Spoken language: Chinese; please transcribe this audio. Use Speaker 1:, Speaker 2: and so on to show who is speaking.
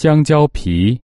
Speaker 1: 香蕉皮。